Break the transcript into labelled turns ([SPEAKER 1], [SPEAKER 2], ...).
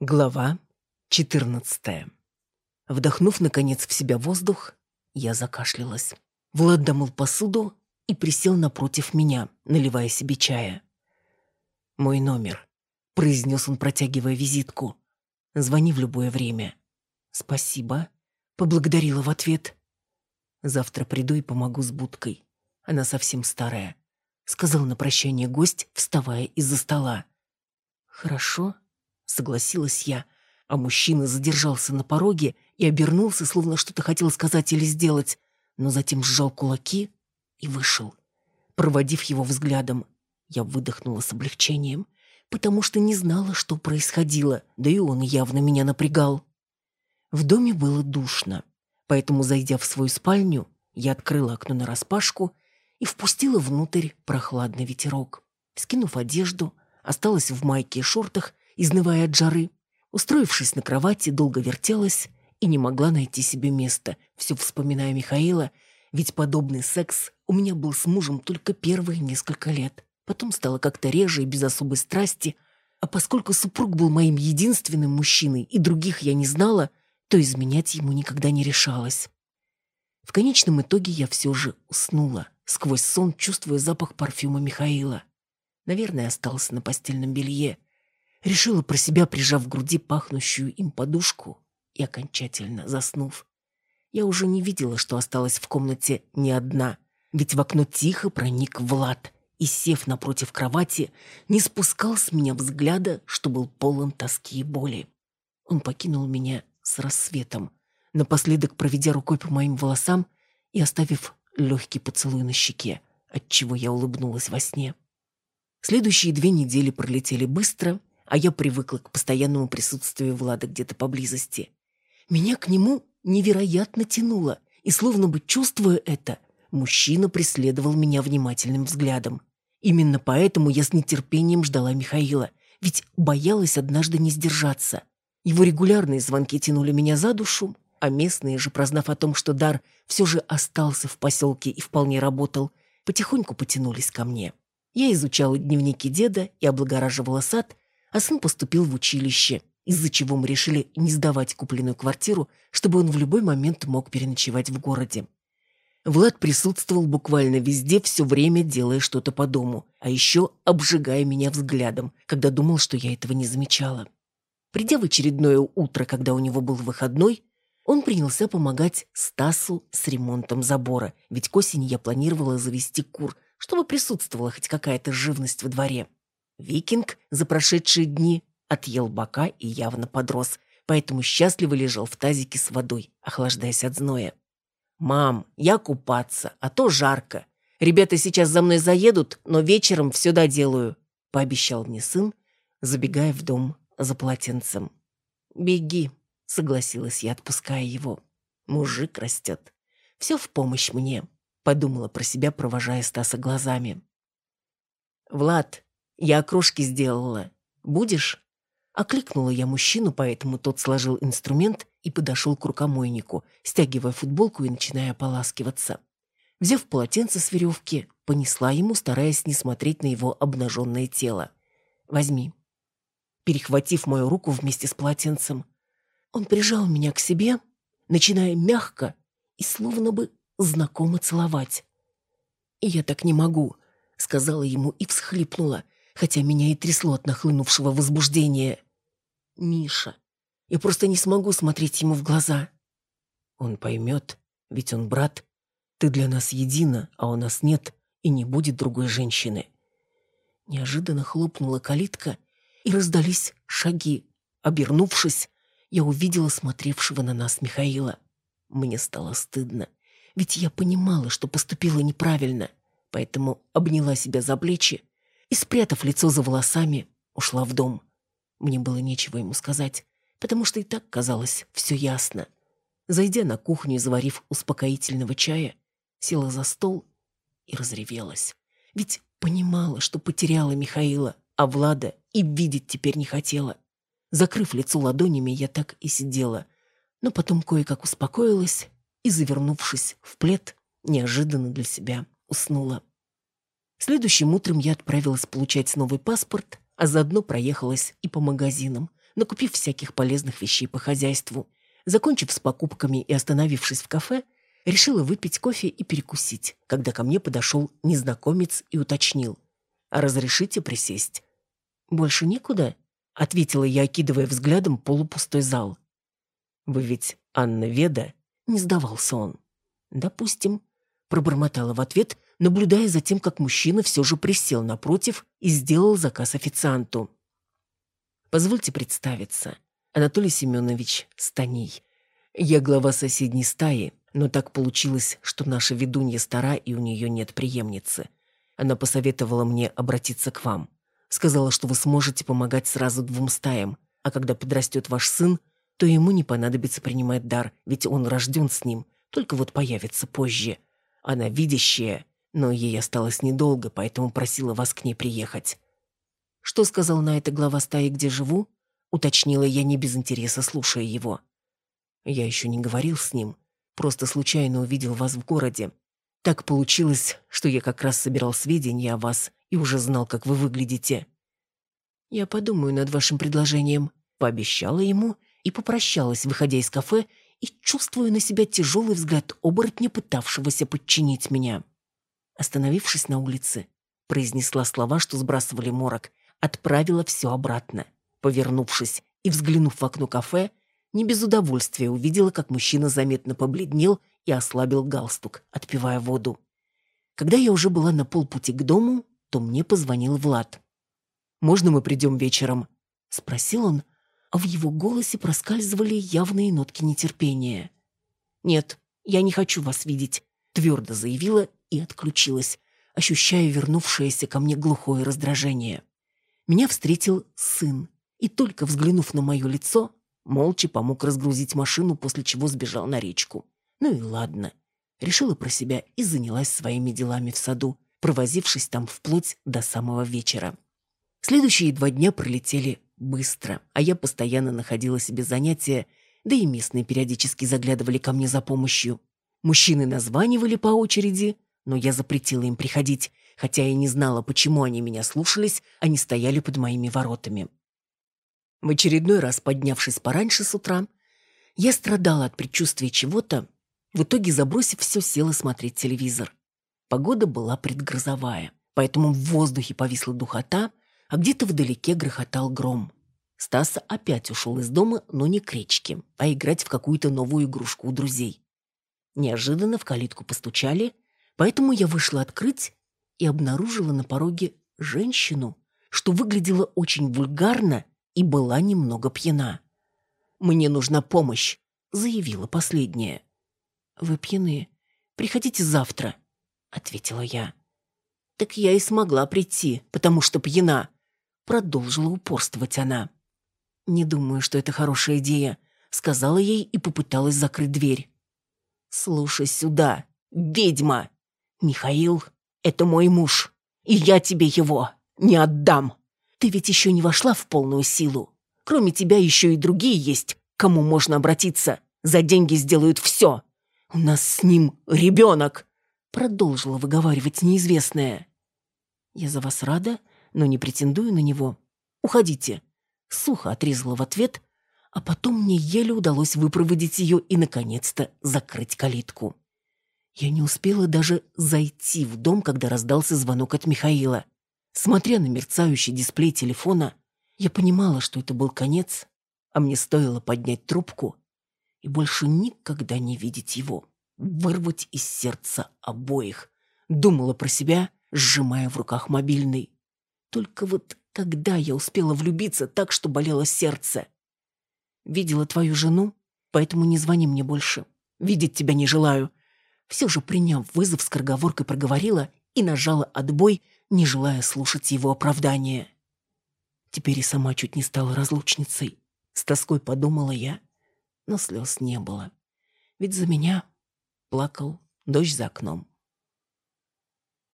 [SPEAKER 1] Глава 14. Вдохнув, наконец, в себя воздух, я закашлялась. Влад домыл посуду и присел напротив меня, наливая себе чая. «Мой номер», — произнес он, протягивая визитку. «Звони в любое время». «Спасибо», — поблагодарила в ответ. «Завтра приду и помогу с будкой. Она совсем старая», — сказал на прощание гость, вставая из-за стола. «Хорошо», согласилась я, а мужчина задержался на пороге и обернулся, словно что-то хотел сказать или сделать, но затем сжал кулаки и вышел. Проводив его взглядом, я выдохнула с облегчением, потому что не знала, что происходило, да и он явно меня напрягал. В доме было душно, поэтому, зайдя в свою спальню, я открыла окно нараспашку и впустила внутрь прохладный ветерок. Скинув одежду, осталась в майке и шортах изнывая от жары. Устроившись на кровати, долго вертелась и не могла найти себе места, все вспоминая Михаила, ведь подобный секс у меня был с мужем только первые несколько лет. Потом стало как-то реже и без особой страсти, а поскольку супруг был моим единственным мужчиной и других я не знала, то изменять ему никогда не решалась. В конечном итоге я все же уснула, сквозь сон чувствуя запах парфюма Михаила. Наверное, остался на постельном белье. Решила про себя, прижав к груди пахнущую им подушку и окончательно заснув. Я уже не видела, что осталась в комнате не одна, ведь в окно тихо проник Влад и, сев напротив кровати, не спускал с меня взгляда, что был полон тоски и боли. Он покинул меня с рассветом, напоследок проведя рукой по моим волосам и оставив легкий поцелуй на щеке, отчего я улыбнулась во сне. Следующие две недели пролетели быстро, а я привыкла к постоянному присутствию Влада где-то поблизости. Меня к нему невероятно тянуло, и словно бы чувствуя это, мужчина преследовал меня внимательным взглядом. Именно поэтому я с нетерпением ждала Михаила, ведь боялась однажды не сдержаться. Его регулярные звонки тянули меня за душу, а местные же, прознав о том, что дар все же остался в поселке и вполне работал, потихоньку потянулись ко мне. Я изучала дневники деда и облагораживала сад, а сын поступил в училище, из-за чего мы решили не сдавать купленную квартиру, чтобы он в любой момент мог переночевать в городе. Влад присутствовал буквально везде, все время делая что-то по дому, а еще обжигая меня взглядом, когда думал, что я этого не замечала. Придя в очередное утро, когда у него был выходной, он принялся помогать Стасу с ремонтом забора, ведь к осени я планировала завести кур, чтобы присутствовала хоть какая-то живность во дворе. Викинг за прошедшие дни отъел бока и явно подрос, поэтому счастливо лежал в тазике с водой, охлаждаясь от зноя. «Мам, я купаться, а то жарко. Ребята сейчас за мной заедут, но вечером все доделаю», — пообещал мне сын, забегая в дом за полотенцем. «Беги», — согласилась я, отпуская его. «Мужик растет. Все в помощь мне», — подумала про себя, провожая Стаса глазами. «Влад, я окрошки сделала. Будешь?» Окликнула я мужчину, поэтому тот сложил инструмент и подошел к рукомойнику, стягивая футболку и начиная ополаскиваться. Взяв полотенце с веревки, понесла ему, стараясь не смотреть на его обнаженное тело. «Возьми». Перехватив мою руку вместе с полотенцем, он прижал меня к себе, начиная мягко и словно бы знакомо целовать. «И я так не могу», — сказала ему и всхлипнула — хотя меня и трясло от нахлынувшего возбуждения. «Миша, я просто не смогу смотреть ему в глаза». «Он поймет, ведь он брат. Ты для нас едина, а у нас нет и не будет другой женщины». Неожиданно хлопнула калитка, и раздались шаги. Обернувшись, я увидела смотревшего на нас Михаила. Мне стало стыдно, ведь я понимала, что поступила неправильно, поэтому обняла себя за плечи и, спрятав лицо за волосами, ушла в дом. Мне было нечего ему сказать, потому что и так казалось все ясно. Зайдя на кухню и заварив успокоительного чая, села за стол и разревелась. Ведь понимала, что потеряла Михаила, а Влада и видеть теперь не хотела. Закрыв лицо ладонями, я так и сидела, но потом кое-как успокоилась и, завернувшись в плед, неожиданно для себя уснула. Следующим утром я отправилась получать новый паспорт, а заодно проехалась и по магазинам. накупив всяких полезных вещей по хозяйству. Закончив с покупками и остановившись в кафе, решила выпить кофе и перекусить, когда ко мне подошел незнакомец и уточнил. «А разрешите присесть?» «Больше некуда?» — ответила я, окидывая взглядом полупустой зал. «Вы ведь Анна Веда?» — не сдавался он. «Допустим», — пробормотала в ответ, наблюдая за тем, как мужчина все же присел напротив и сделал заказ официанту. «Позвольте представиться. Анатолий Семенович Станей. Я глава соседней стаи, но так получилось, что наша ведунья стара и у нее нет преемницы. Она посоветовала мне обратиться к вам. Сказала, что вы сможете помогать сразу двум стаям, а когда подрастет ваш сын, то ему не понадобится принимать дар, ведь он рожден с ним, только вот появится позже. Она видящая, но ей осталось недолго, поэтому просила вас к ней приехать. Что сказал на это глава стаи, где живу? Уточнила я не без интереса, слушая его. Я еще не говорил с ним, просто случайно увидел вас в городе. Так получилось, что я как раз собирал сведения о вас и уже знал, как вы выглядите. Я подумаю над вашим предложением, пообещала ему и попрощалась, выходя из кафе и чувствуя на себя тяжелый взгляд оборотня, пытавшегося подчинить меня. Остановившись на улице, произнесла слова, что сбрасывали морок, отправила все обратно. Повернувшись и взглянув в окно кафе, не без удовольствия увидела, как мужчина заметно побледнел и ослабил галстук, отпивая воду. Когда я уже была на полпути к дому, то мне позвонил Влад. «Можно мы придем вечером?» — спросил он, а в его голосе проскальзывали явные нотки нетерпения. «Нет, я не хочу вас видеть», — твердо заявила и отключилась, ощущая вернувшееся ко мне глухое раздражение. Меня встретил сын, и только взглянув на мое лицо, молча помог разгрузить машину, после чего сбежал на речку. Ну и ладно. Решила про себя и занялась своими делами в саду, провозившись там вплоть до самого вечера. Следующие два дня пролетели быстро, а я постоянно находила себе занятия, да и местные периодически заглядывали ко мне за помощью. Мужчины названивали по очереди, но я запретила им приходить, хотя и не знала, почему они меня слушались, они стояли под моими воротами. В очередной раз, поднявшись пораньше с утра, я страдала от предчувствия чего-то, в итоге, забросив все, села смотреть телевизор. Погода была предгрозовая, поэтому в воздухе повисла духота, а где-то вдалеке грохотал гром. Стас опять ушел из дома, но не к речке, а играть в какую-то новую игрушку у друзей. Неожиданно в калитку постучали, поэтому я вышла открыть и обнаружила на пороге женщину, что выглядела очень вульгарно и была немного пьяна. «Мне нужна помощь», — заявила последняя. «Вы пьяны. Приходите завтра», — ответила я. «Так я и смогла прийти, потому что пьяна», Продолжила упорствовать она. «Не думаю, что это хорошая идея», — сказала ей и попыталась закрыть дверь. «Слушай сюда, ведьма! Михаил — это мой муж, и я тебе его не отдам. Ты ведь еще не вошла в полную силу. Кроме тебя еще и другие есть, кому можно обратиться. За деньги сделают все. У нас с ним ребенок!» Продолжила выговаривать неизвестная. «Я за вас рада но не претендую на него. Уходите. Сухо отрезала в ответ, а потом мне еле удалось выпроводить ее и, наконец-то, закрыть калитку. Я не успела даже зайти в дом, когда раздался звонок от Михаила. Смотря на мерцающий дисплей телефона, я понимала, что это был конец, а мне стоило поднять трубку и больше никогда не видеть его, вырвать из сердца обоих. Думала про себя, сжимая в руках мобильный. Только вот когда я успела влюбиться так, что болело сердце? Видела твою жену, поэтому не звони мне больше. Видеть тебя не желаю. Все же, приняв вызов, скороговоркой проговорила и нажала отбой, не желая слушать его оправдания. Теперь и сама чуть не стала разлучницей. С тоской подумала я, но слез не было. Ведь за меня плакал дождь за окном.